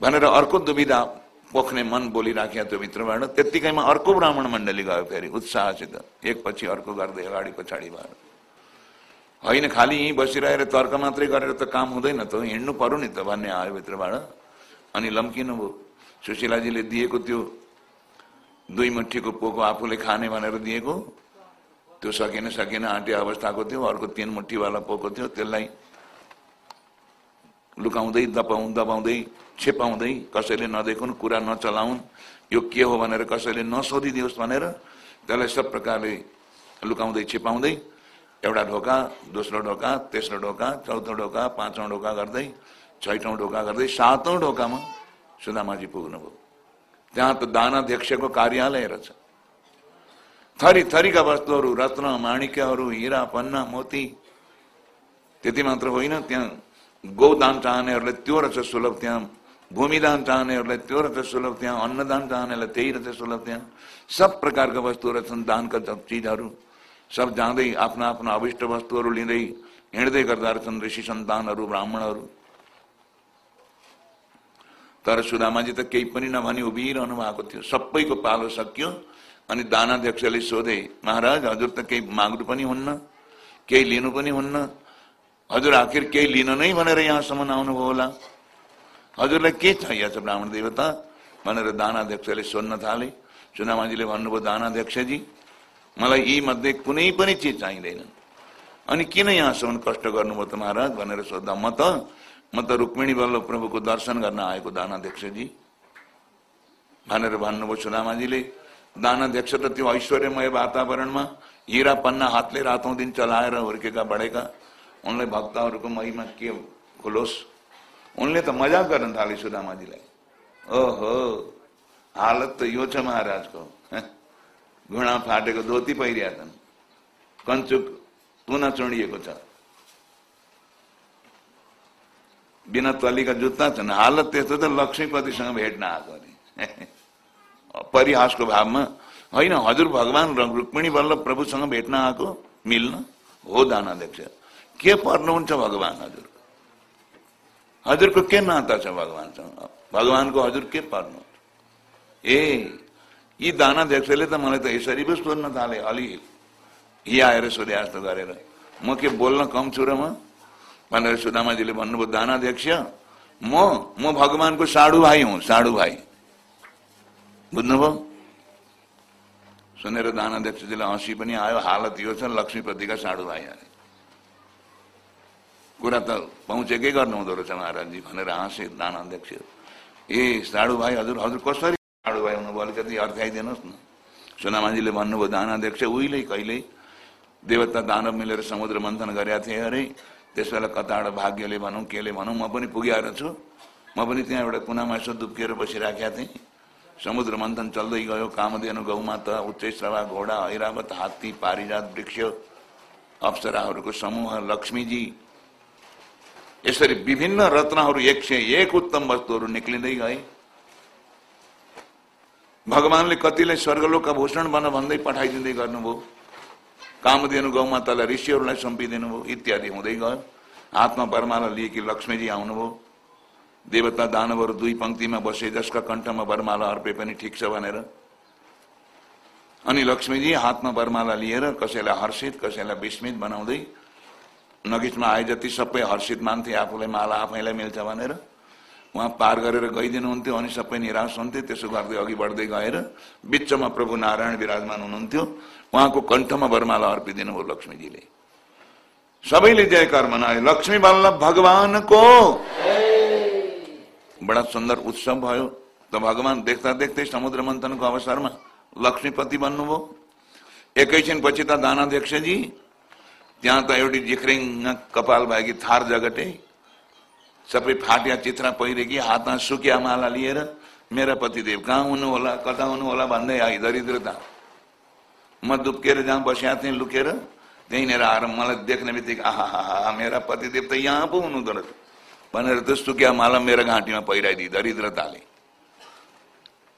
भनेर अर्को दुविधा पोख्ने मन बोलिराख्या त्यो भित्रबाट त्यत्तिकैमा अर्को ब्राह्मण मण्डली गयो फेरि उत्साहसित। एकपछि अर्को गर्दै अगाडि पछाडि भएर। होइन खालि यहीँ बसिरहेर तर्क मात्रै गरेर त काम हुँदैन त हिँड्नु पर्यो नि त भन्ने आयो भित्रबाट अनि लम्किनु भयो। सुशीलाजीले दिएको त्यो दुई मुठीको पोको आफूले खाने भनेर दिएको त्यो सकेन सकेन आँटे अवस्थाको थियो अर्को तिन मुठीवाला पोको थियो त्यसलाई लुकाउँदै दपाउ दबाउँदै छेपाउँदै कसैले नदेखुन् कुरा नचलाउन् यो के हो भनेर कसैले नसोधिदियोस् भनेर त्यसलाई सब प्रकारले लुकाउँदै छिपाउँदै एउटा ढोका दोस्रो ढोका तेस्रो ढोका चौथो ढोका पाँचौँ ढोका गर्दै छैटौँ ढोका गर्दै सातौँ ढोकामा सुदामाजी पुग्नुभयो। त्यहाँ त दानाध्यक्षको कार्यालय रहेछ। थरी थरीका वस्तुहरू रत्न माणिक्यहरू हिरा पन्ना मोती त्यति मात्र होइन त्यहाँ गौदान चाहनेहरूलाई त्यो रहेछ सुलभ त्यहाँ भूमिदान चाहनेहरूलाई त्यो रहेछ सुलभ त्यहाँ अन्नदान चाहनेलाई त्यही रहेछ सुलभ त्यहाँ सब प्रकारका वस्तुहरू छन् दानका चिजहरू सब जाँदै आफ्ना आफ्ना अविष्ट वस्तुहरू लिँदै हिँड्दै गर्दा रहेछन् ऋषि सन्तानहरू ब्राह्मणहरू तर सुदामाजी त केही पनि नभनी उभिरहनु भएको थियो सबैको पालो सकियो अनि दानाध्यक्षले सोधे महाराज हजुर त केही माग्नु पनि हुन्न केही लिनु पनि हुन्न हजुर आखिर केही लिन नै भनेर यहाँसम्म आउनुभयो होला हजुरलाई के चाहिएको छ ब्राह्मण देवता भनेर दानाध्यक्षले सोध्न थाले। सुदामाजीले भन्नुभयो दानाध्यक्षजी मलाई यी मध्ये कुनै पनि चिज चाहिँदैन। अनि किन यहाँसम्म कष्ट गर्नुभयो त महाराज? भनेर सोद्धा म त म त रुक्मिणी बल्ल प्रभुको दर्शन गर्न आएको दानाध्यक्षजी भनेर भन्नुभयो सुदामाजीले दानाध्यक्ष त त्यो ऐश्वर्यमय वातावरणमा हिरा पन्ना हातले रातौँ दिन चलाएर हुर्केका बढेका। उनलाई भक्तहरूको महिमा के खुलोस्? उनले त मजाक गर्न थाले सुदामाजीलाई ओहो हालत त यो छ महाराजको। घुँडा फाटेको धोती पहिरिया छन् कञ्चुक तुना चुडिएको छ। बिना तलीका जुत्ता छन्। हालत त्यस्तो त लक्ष्मीपतिसँग भेट्न आएको अरे परिहासको भावमा। होइन हजुर भगवान रुक्मिणी वल्लभ प्रभुसँग भेट्न आएको मिल्न हो दानाध्यक्ष के पर्नुहुन्छ भगवान हजुर? हजुरको के नाता छ भगवान्सँग भगवानको हजुर के पर्नु? ए यी दानाध्यक्षले त मलाई त यसरी पो सोध्न थाले अलि। यी आएर सोधे जस्तो गरेर। म के बोल्न कम छु र म? भनेर सुदामाजीले भन्नुभयो दानाध्यक्ष म म भगवानको साडु भाइ हुँ साडु भाइ। बुझ्नुभयो? सुनेर दानाध्यक्षजीलाई हँसी पनि आयो हालत यो छ लक्ष्मीपतिका साडु भाइ अरे कुरा त पहुँचेकै गर्नु हुँदो रहेछ महाराजजी भनेर हाँसे दानाध्यक्ष ए साडु भाइ हजुर हजुर कसरी साडु भाइ हुनुभयो? अलिकति अर्थाइदिनुहोस् न। सुनामाजीले भन्नुभयो दानाध्यक्ष उहिले कहिल्यै देवता दानव मिलेर समुद्र मन्थन गरेका थिए अरे। त्यस बेला कताबाट भाग्यले भनौँ केले भनौँ म पनि पुगेर छु। म पनि त्यहाँ एउटा कुनामा यसो दुब्किएर बसिराखेका थिएँ। समुद्र मन्थन चल्दै गयो। कामधेनु गौमाता उच्च श्रवा घोडा ऐरावत हात्ती पारिजात वृक्ष अप्सराहरूको समूह लक्ष्मीजी यसरी विभिन्न रत्नहरू एक सय एक उत्तम वस्तुहरू निक्लिँदै गए। भगवानले कतिलाई स्वर्गलोकका भूषण बन भन्दै पठाइदिँदै गर्नुभयो। कामधेनु गौमातालाई ऋषिहरूलाई सम्पिदिनु भयो इत्यादि हुँदै गयो। हातमा बर्माला लिएकी लक्ष्मीजी आउनुभयो। देवता दानवहरू दुई पङ्क्तिमा बसे जसका कण्ठमा बर्माला अर्पे पनि ठिक छ भनेर। अनि लक्ष्मीजी हातमा बर्माला लिएर कसैलाई हर्षित कसैलाई विस्मित बनाउँदै नगिचमा आए जति सबै हर्षित मान्थे आफूलाई माला आफैलाई मिल्छ भनेर। उहाँ पार गरेर गइदिनुहुन्थ्यो अनि सबै निराश हुन्थे त्यसो गर्दै अघि बढ्दै गएर बिचमा प्रभु नारायण विराजमान हुनुहुन्थ्यो। उहाँको कण्ठमा वरमाला अर्पिदिनु भयो लक्ष्मीजीले। सबैले जयकार मनाए लक्ष्मी वल्लभ भगवानको। बडा सुन्दर उत्सव भयो। त भगवान देख्दा देख्दै समुद्र मन्थनको अवसरमा लक्ष्मीपति बन्नुभयो। एकैछिन पछि त दानाध्यक्षजी त्यहाँ त एउटी जिख्रिङ कपाल भएकी थार जगटे सबै फाटिया चित्रा पहिरेकी हातमा सुकिया माला लिएर मेरा पतिदेव कहाँ हुनु होला कता हुनु होला भन्दै आई दरिद्रता म दुप्केर जहाँ बसिया थिएँ लुकेर त्यहीँनिर आएर मलाई देख्ने बित्तिकै आहा मेरा पतिदेव त यहाँ पो हुनुहुँदो रहेछ भनेर त सुकिया माला मेरो घाँटीमा पहिराइदिए दरिद्रताले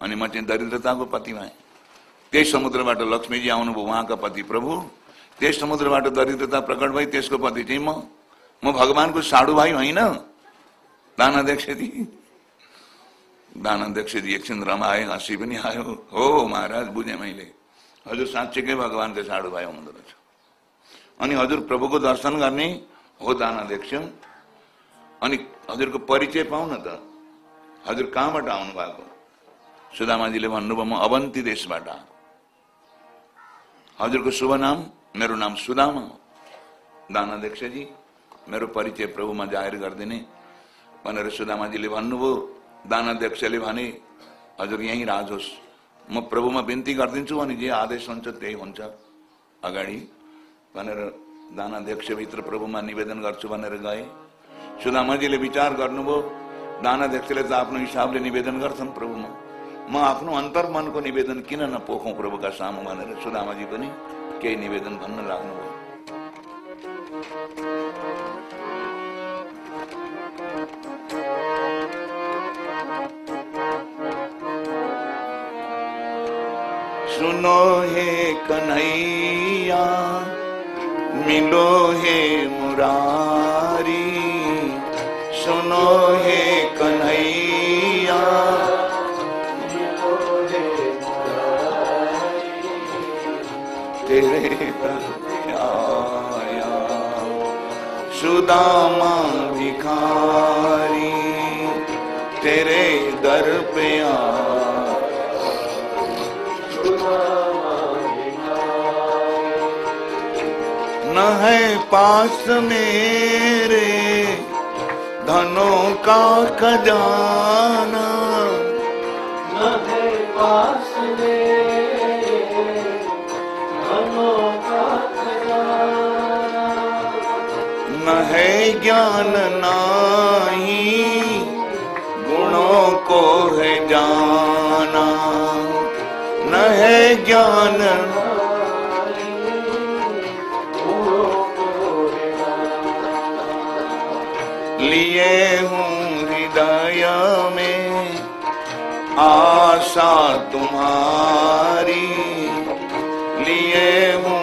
अनि म चाहिँ दरिद्रताको पति भएँ त्यही समुद्रबाट लक्ष्मीजी आउनुभयो उहाँका पति प्रभु त्यही समुद्रबाट दरिद्रता प्रकट भई त्यसको पति चाहिँ म। म भगवानको साडु भाइ होइन। दानाध्यक्षजी। दानाध्यक्षजी एकछिन रमायो हाँसी पनि आयो। हो महाराज बुझेँ मैले। हजुर साँच्चीकै भगवान्को साडु भाइ हुँदो रहेछ। अनि हजुर प्रभुको दर्शन गर्ने हो दानाध्यक्ष। अनि हजुरको परिचय पाउ न त। हजुर कहाँबाट आउनु भएको सुदामाजीले भन्नुभयो म अवन्ती देशबाट हजुरको शुभ नाम मेरो नाम सुदामा हो। दानाध्यक्षजी मेरो परिचय प्रभुमा जाहेर गरिदिने भनेर सुदामाजीले भन्नुभयो। दानाध्यक्षले भने हजुर यहीँ राज होस्। म प्रभुमा बिन्ती गरिदिन्छु अनि जे आदेश हुन्छ त्यही हुन्छ। अगाडि भनेर दानाध्यक्षभित्र प्रभुमा निवेदन गर्छु भनेर गए। सुदामाजीले विचार गर्नुभयो। दानाध्यक्षले त आफ्नो हिसाबले निवेदन गर्छन् प्रभुमा म आफ्नो अन्तर्मनको निवेदन किन नपोखौँ प्रभुका सामु भनेर सुदामाजी पनि केही निवेदन भन्न लाग्नुभयो सुनो हे कन्हैया मिलो हे मुरारी सुनो हे सुदामा भिखारी, तेरे दर पे न है पास मेरे धनों का खजाना। न है पास ज्ञान नाही, गुणों को है जाना। न है ज्ञान लिए हूँ हृदय में आशा तुम्हारी। लिए हूँ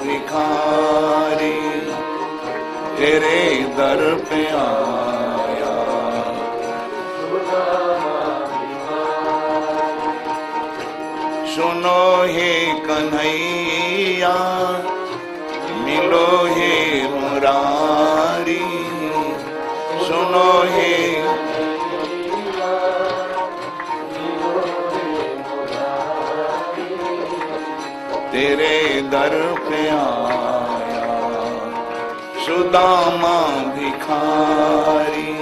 भिखारी तेरे दर पे आया। सुनो हे कन्हैया मिलो हे मुरारी सुनो हे तेरे दर पे आया सुदामा भिखारी।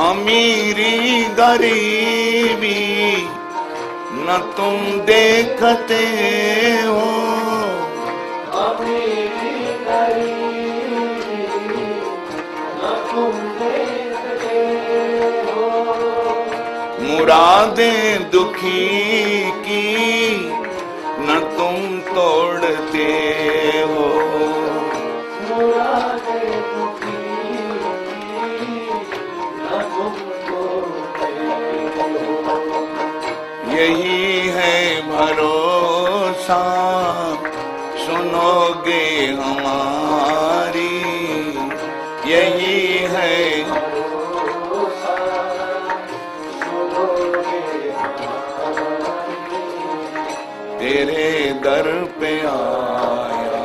अमीरी गरीबी न तुम देखते हो। मुरादें दुखी की न तुम तोड़ते हो। यही है भरोसा सुनोगे हमारी। यही दर पे आया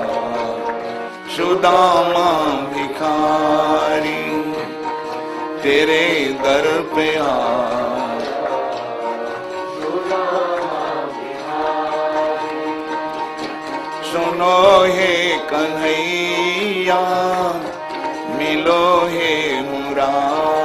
सुदामा भिखारी, तेरे दर पे आया। सुनो हे कन्हैया, मिलो हे मुरारी।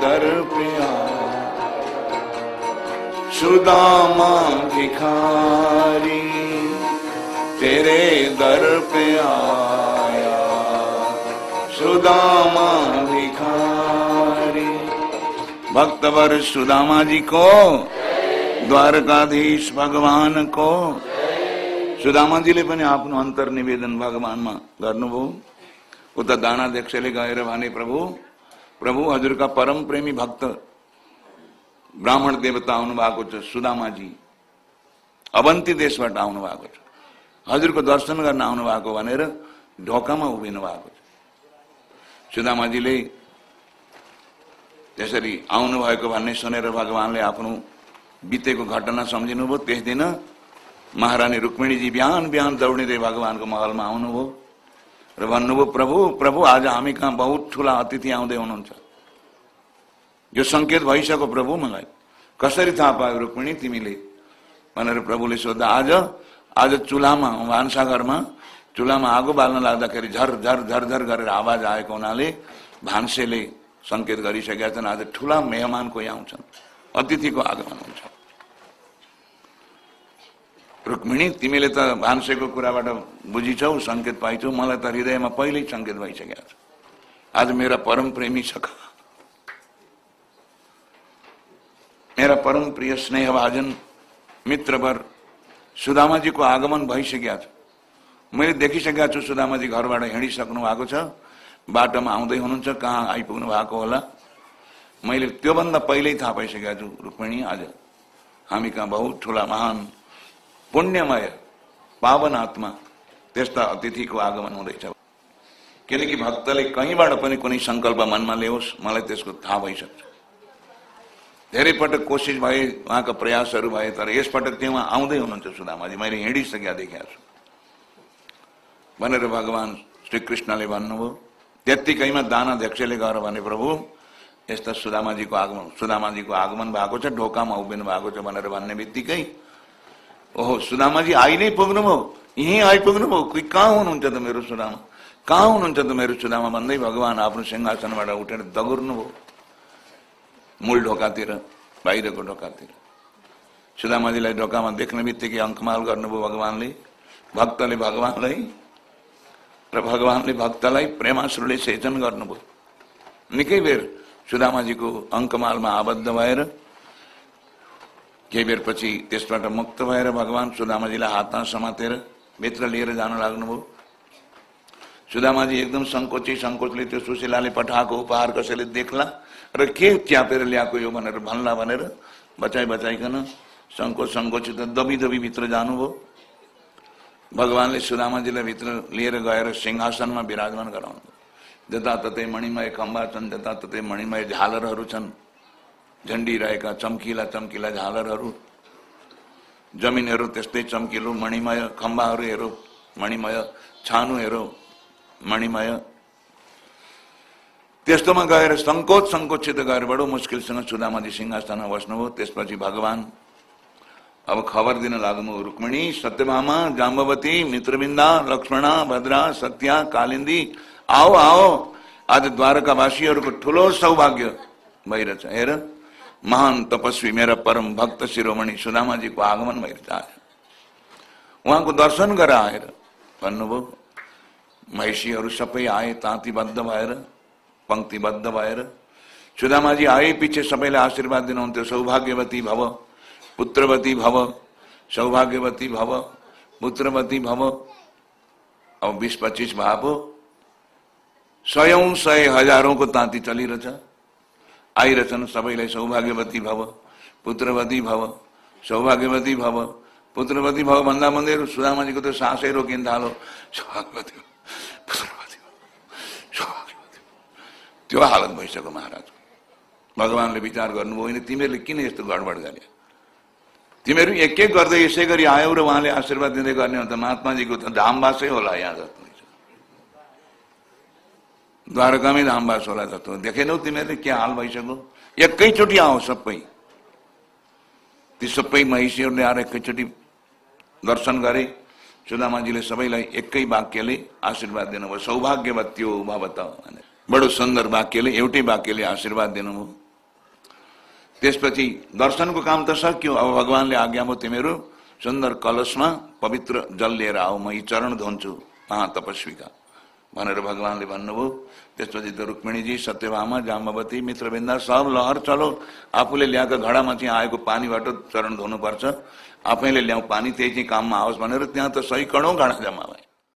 तेरे दर पे आया सुदामा भिखारी तेरे दर पे आया सुदामा भिखारी। भक्तवर सुदामा जी को द्वारकाधीश भगवान को। सुदामाजीले पनि आफ्नो अन्तर निवेदन भगवानमा गर्नुभयो उता दानाध्यक्षले गएर भने प्रभु प्रभु। हजुरका परम प्रेमी भक्त ब्राह्मण देवता आउनु भएको छ सुदामाजी अवन्ती देशबाट आउनु भएको छ हजुरको दर्शन गर्न आउनु भएको भनेर ढोकामा उभिनु भएको छ सुदामाजीले त्यसरी आउनुभएको भन्ने सुनेर भगवान्ले आफ्नो बितेको घटना सम्झिनुभयो त्यस दिन महारानी रुक्मिणीजी बिहान बिहान दौडिँदै भगवान्को महलमा आउनुभयो र भन्नुभयो प्रभु प्रभु आज हामी कहाँ बहुत ठुला अतिथि आउँदै हुनुहुन्छ। यो सङ्केत भइसक्यो प्रभु मलाई। कसरी थाहा पायो रुक्मिणी तिमीले? भनेर प्रभुले सोद्धा आज आज चुल्हामा भान्साघरमा चुल्हामा आगो बाल्न लाग्दाखेरि झर झर झर झर गरेर आवाज आएको हुनाले भान्सेले सङ्केत गरिसकेका छन्। आज ठुला मेहमान कोही आउँछन्। अतिथिको आगमन हुन्छ। रुक्मिणी तिमीले त भान्सेको कुराबाट बुझिछौ सङ्केत पाइछौ। मलाई त हृदयमा पहिल्यै सङ्केत भइसकेको छ। आज मेरा परम प्रेमी छ। मेरा परम प्रिय स्नेहभाजन मित्रवर सुदामाजीको आगमन भइसकेको छ। मैले देखिसकेका छु सुदामाजी घरबाट हिँडिसक्नु भएको छ। बाटोमा आउँदै हुनुहुन्छ कहाँ आइपुग्नु भएको होला? मैले त्योभन्दा पहिल्यै थाहा पाइसकेका छु रुक्मिणी आज हामी कहाँ बहुत ठुला महान पुण्यमय पावन आत्मा त्यस्ता अतिथिको आगमन हुँदैछ। किनकि भक्तले कहीँबाट पनि कुनै सङ्कल्प मनमा ल्याओस् मलाई त्यसको थाहा भइसक्छ। धेरै पटक कोसिस भए उहाँका प्रयासहरू भए तर यसपटक चाहिँ उहाँ आउँदै हुनुहुन्छ सुदामाजी। मैले हिँडिसकेका देखेका छु। भनेर भगवान् श्रीकृष्णले भन्नुभयो त्यत्तिकैमा दानाध्यक्षले गएर भने प्रभु यस्ता सुदामाजीको आगमन सुदामाजीको आगमन भएको छ ढोकामा उभिनु भएको छ भनेर भन्ने बित्तिकै ओहो सुदामाजी आइ नै पुग्नुभयो यहीँ आइपुग्नुभयो कोही कहाँ हुनुहुन्छ त मेरो सुदामा कहाँ हुनुहुन्छ त मेरो सुदामा भन्दै भगवान् आफ्नो सिंहासनबाट उठेर दगुर्नुभयो मूल ढोकातिर बाहिरको ढोकातिर सुदामाजीलाई ढोकामा देख्ने बित्तिकै अङ्कमाल गर्नुभयो भगवान्ले भक्तले भगवान्लाई र भगवान्ले भक्तलाई प्रेमाश्रुले सेचन गर्नुभयो निकै बेर सुदामाजीको अङ्कमालमा आबद्ध भएर केही बेरपछि त्यसबाट मुक्त भएर भगवान् सुदामाजीलाई हातमा समातेर भित्र लिएर जान लाग्नुभयो सुदामाजी एकदम सङ्कोची सङ्कोचले त्यो सुशीलाले पठाएको उपहार कसैले देख्ला र के च्यापेर ल्याएको यो भनेर भन्ला भनेर बचाइ बचाइकन सङ्कोच सङ्कोचित दबी दबी भित्र जानुभयो भगवान्ले सुदामाजीलाई भित्र लिएर गएर सिंहासनमा विराजमान गराउनु जताततै मणिमय खम्बा छन् जताततै मणिमय झालरहरू छन् झन्डिरहेका चम्किला चम्किला झालरहरू जमिनहरू त्यस्तै चम्किलो मणिमय खम्बाहरू हेरौँ मणिमय छानु हेरौँ मणिमय। त्यस्तोमा गएर सङ्कोच सङ्कोचित गएर बडो मुस्किलसँग सुदामाजी सिंहासनमा बस्नुभयो। त्यसपछि भगवान् अब खबर दिन लाग्नु रुक्मिणी सत्यभामा जाम्बवती मित्रबिन्दा लक्ष्मणा भद्रा सत्या कालिन्दी आओ आओ आज द्वारकावासीहरूको ठुलो सौभाग्य भइरहेछ। हेर महान तपस्वी मेरा परम भक्त शिरोमणि सुदामा जी को आगमन भइरहेछ आज उहाँको दर्शन गरेर आएर भन्नुभयो महिषीहरू सबै आए, ताँतीबद्ध भएर पङ्क्तिबद्ध भएर सुदामाजी आए, पछि सबैले आशीर्वाद दिनुहुन्थ्यो सौभाग्यवती भव, पुत्रवती भव, सौभाग्यवती भव, पुत्रवती भव। अब बिस पच्चिस भाव हो सयौं सय हजारौंको ताँती चलिरहेछ आइरहेछन् सबैलाई सौभाग्यवती भव पुत्रवती भव सौभाग्यवती भव पुत्रवती भव भन्दा भन्दै सुदामाजीको त सासै रोकिन थालो पुत्रवती। त्यो हालत भइसक्यो महाराज। भगवान्ले विचार गर्नुभयो होइन तिमीहरूले किन यस्तो गडबड गरे? तिमीहरू एक एक गर्दै यसै गरी आयौ र उहाँले आशीर्वाद दिँदै गर्ने हो त महात्माजीको त धामवासै होला यहाँ जस्तो द्वारकामै धामवास होला जस्तो देखेनौ तिमीहरूले के हाल भइसक्यो एकैचोटि आऊ सबै ती सबै महिषीहरूले आएर एकैचोटि दर्शन गरे सुदामाजीले सबैलाई एकै वाक्यले आशीर्वाद दिनुभयो सौभाग्यवत्यो भवत भनेर बडो सुन्दर वाक्यले एउटै वाक्यले आशीर्वाद दिनुभयो त्यसपछि दर्शनको काम त सक्यो अब भगवान्ले आज्ञा भयो तिमीहरू सुन्दर कलशमा पवित्र जल लिएर आऊ म यी चरण धुन्छु महातपस्वीका भनेर भगवान्ले भन्नुभयो। त्यसपछि त रुक्मिणीजी सत्यभामा जाम्बवती मित्रबिन्दा सब लहर चलो। आफूले ल्याएको घडामा चाहिँ आएको पानीबाट चरण धुनुपर्छ। आफैले ल्याउँ पानी त्यही चाहिँ काममा आओस् भनेर त्यहाँ त सही कडौँ घडा जम्मा भए।